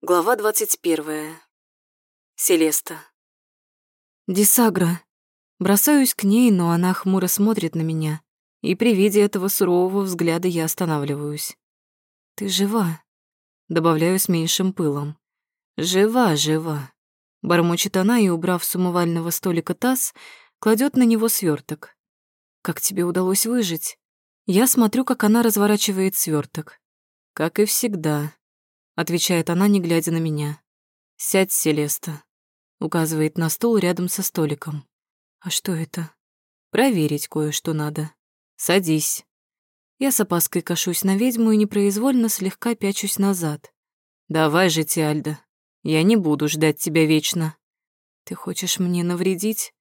Глава двадцать первая. Селеста. Дисагра. Бросаюсь к ней, но она хмуро смотрит на меня, и при виде этого сурового взгляда я останавливаюсь. «Ты жива?» Добавляю с меньшим пылом. «Жива, жива». Бормочет она и, убрав с умывального столика таз, кладет на него сверток. «Как тебе удалось выжить?» Я смотрю, как она разворачивает сверток. «Как и всегда», отвечает она, не глядя на меня. «Сядь, Селеста», указывает на стул рядом со столиком. «А что это?» «Проверить кое-что надо. Садись». Я с опаской кашусь на ведьму и непроизвольно слегка пячусь назад. «Давай же, Тиальда, я не буду ждать тебя вечно. Ты хочешь мне навредить?»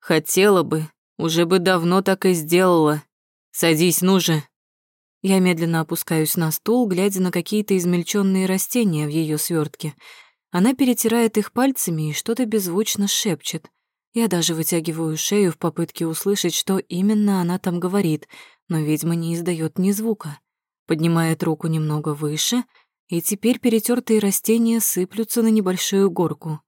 «Хотела бы, уже бы давно так и сделала. Садись, ну же». Я медленно опускаюсь на стул, глядя на какие-то измельченные растения в ее свертке. Она перетирает их пальцами и что-то беззвучно шепчет. Я даже вытягиваю шею в попытке услышать, что именно она там говорит, но ведьма не издает ни звука. Поднимает руку немного выше, и теперь перетертые растения сыплются на небольшую горку.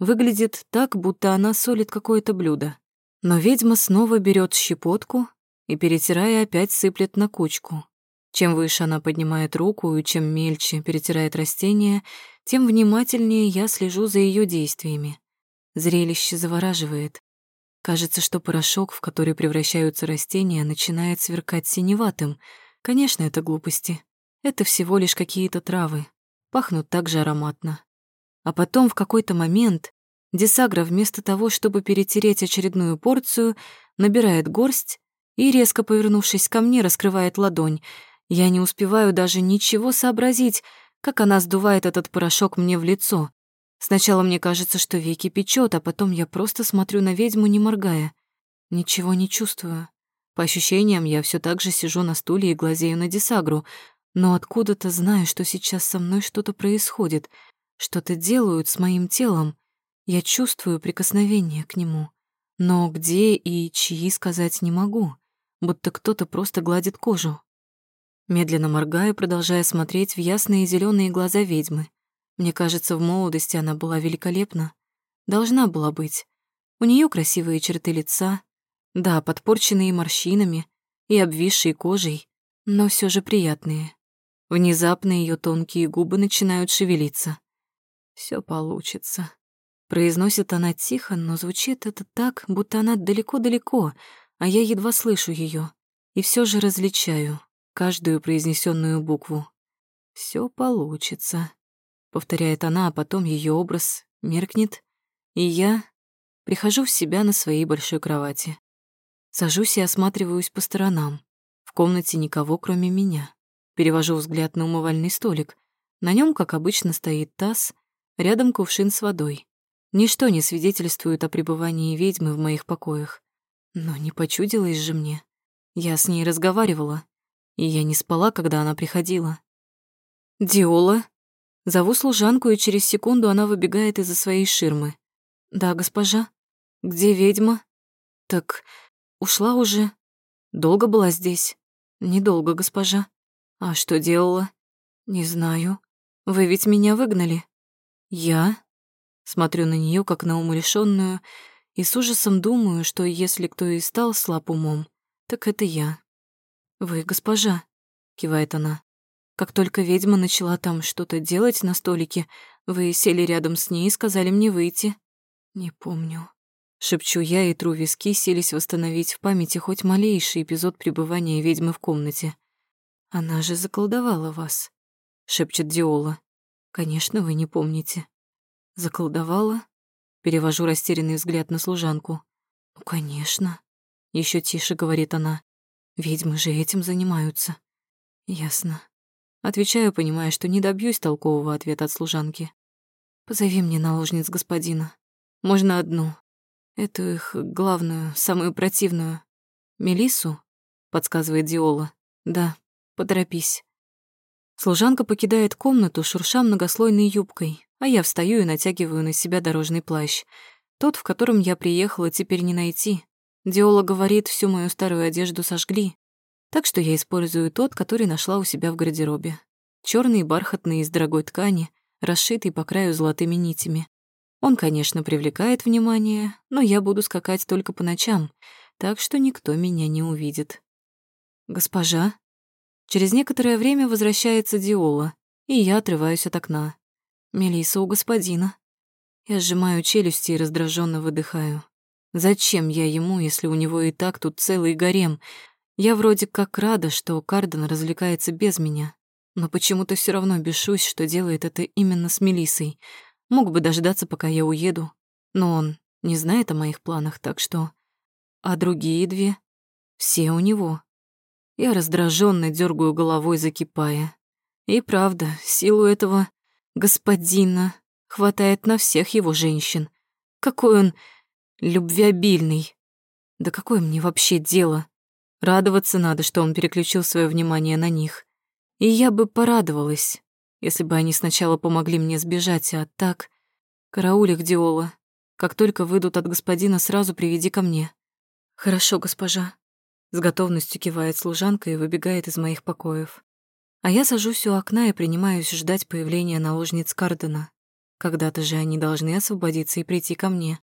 Выглядит так, будто она солит какое-то блюдо. Но ведьма снова берет щепотку и, перетирая, опять сыплет на кучку. Чем выше она поднимает руку и чем мельче перетирает растение, тем внимательнее я слежу за ее действиями. Зрелище завораживает. Кажется, что порошок, в который превращаются растения, начинает сверкать синеватым. Конечно, это глупости. Это всего лишь какие-то травы. Пахнут так же ароматно. А потом в какой-то момент Десагра вместо того, чтобы перетереть очередную порцию, набирает горсть и, резко повернувшись ко мне, раскрывает ладонь — я не успеваю даже ничего сообразить, как она сдувает этот порошок мне в лицо. Сначала мне кажется, что веки печет, а потом я просто смотрю на ведьму, не моргая. Ничего не чувствую. По ощущениям, я все так же сижу на стуле и глазею на Десагру, но откуда-то знаю, что сейчас со мной что-то происходит, что-то делают с моим телом. Я чувствую прикосновение к нему, но где и чьи сказать не могу, будто кто-то просто гладит кожу. Медленно моргаю, продолжая смотреть в ясные зеленые глаза ведьмы. Мне кажется, в молодости она была великолепна. Должна была быть. У нее красивые черты лица, да, подпорченные морщинами и обвисшей кожей, но все же приятные. Внезапно ее тонкие губы начинают шевелиться. Все получится. Произносит она тихо, но звучит это так, будто она далеко-далеко, а я едва слышу ее. И все же различаю каждую произнесенную букву. Все получится», — повторяет она, а потом ее образ меркнет, и я прихожу в себя на своей большой кровати. Сажусь и осматриваюсь по сторонам. В комнате никого, кроме меня. Перевожу взгляд на умывальный столик. На нем, как обычно, стоит таз, рядом кувшин с водой. Ничто не свидетельствует о пребывании ведьмы в моих покоях. Но не почудилось же мне. Я с ней разговаривала и я не спала, когда она приходила. «Диола?» Зову служанку, и через секунду она выбегает из-за своей ширмы. «Да, госпожа. Где ведьма?» «Так, ушла уже. Долго была здесь?» «Недолго, госпожа. А что делала?» «Не знаю. Вы ведь меня выгнали?» «Я?» Смотрю на нее как на умалишённую, и с ужасом думаю, что если кто и стал слаб умом, так это я. «Вы, госпожа», — кивает она. «Как только ведьма начала там что-то делать на столике, вы сели рядом с ней и сказали мне выйти». «Не помню». Шепчу я и тру виски, селись восстановить в памяти хоть малейший эпизод пребывания ведьмы в комнате. «Она же заколдовала вас», — шепчет Диола. «Конечно, вы не помните». «Заколдовала?» Перевожу растерянный взгляд на служанку. «Ну, конечно», — еще тише говорит она. Ведьмы же этим занимаются. Ясно. Отвечаю, понимая, что не добьюсь толкового ответа от служанки. Позови мне наложниц господина. Можно одну. Эту их главную, самую противную. Мелису? подсказывает Диола. Да, поторопись. Служанка покидает комнату, шурша многослойной юбкой, а я встаю и натягиваю на себя дорожный плащ. Тот, в котором я приехала, теперь не найти. Диола говорит, всю мою старую одежду сожгли, так что я использую тот, который нашла у себя в гардеробе. Черный, бархатный, из дорогой ткани, расшитый по краю золотыми нитями. Он, конечно, привлекает внимание, но я буду скакать только по ночам, так что никто меня не увидит. «Госпожа?» Через некоторое время возвращается Диола, и я отрываюсь от окна. Мелиса у господина. Я сжимаю челюсти и раздраженно выдыхаю. Зачем я ему, если у него и так тут целый гарем? Я вроде как рада, что Карден развлекается без меня, но почему-то все равно бешусь, что делает это именно с Мелисой. Мог бы дождаться, пока я уеду, но он не знает о моих планах, так что... А другие две? Все у него. Я раздраженно дергаю головой, закипая. И правда, силу этого господина хватает на всех его женщин. Какой он любвеобильный. Да какое мне вообще дело? Радоваться надо, что он переключил свое внимание на них. И я бы порадовалась, если бы они сначала помогли мне сбежать, а так... Караулик Диола. Как только выйдут от господина, сразу приведи ко мне. Хорошо, госпожа. С готовностью кивает служанка и выбегает из моих покоев. А я сажусь у окна и принимаюсь ждать появления наложниц Кардена. Когда-то же они должны освободиться и прийти ко мне.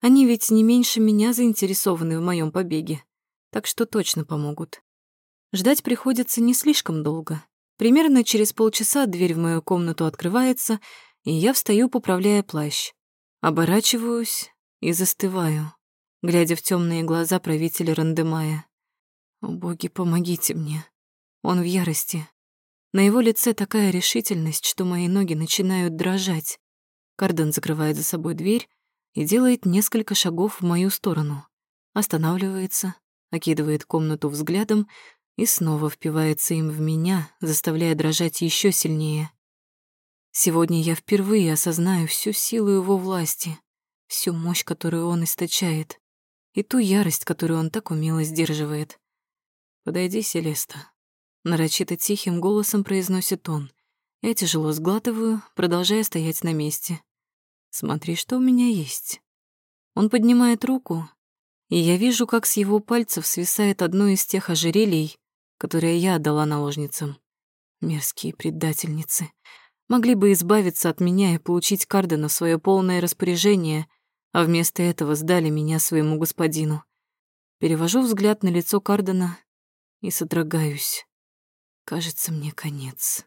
Они ведь не меньше меня заинтересованы в моем побеге, так что точно помогут. Ждать приходится не слишком долго. Примерно через полчаса дверь в мою комнату открывается, и я встаю, поправляя плащ. Оборачиваюсь и застываю, глядя в темные глаза правителя Рандемая. О, боги, помогите мне. Он в ярости. На его лице такая решительность, что мои ноги начинают дрожать. Карден закрывает за собой дверь и делает несколько шагов в мою сторону. Останавливается, окидывает комнату взглядом и снова впивается им в меня, заставляя дрожать еще сильнее. Сегодня я впервые осознаю всю силу его власти, всю мощь, которую он источает, и ту ярость, которую он так умело сдерживает. «Подойди, Селеста», — нарочито тихим голосом произносит он. Я тяжело сглатываю, продолжая стоять на месте. Смотри, что у меня есть. Он поднимает руку, и я вижу, как с его пальцев свисает одно из тех ожерелий, которые я отдала наложницам. Мерзкие предательницы. Могли бы избавиться от меня и получить Кардена в свое полное распоряжение, а вместо этого сдали меня своему господину. Перевожу взгляд на лицо Кардена и содрогаюсь. Кажется, мне конец.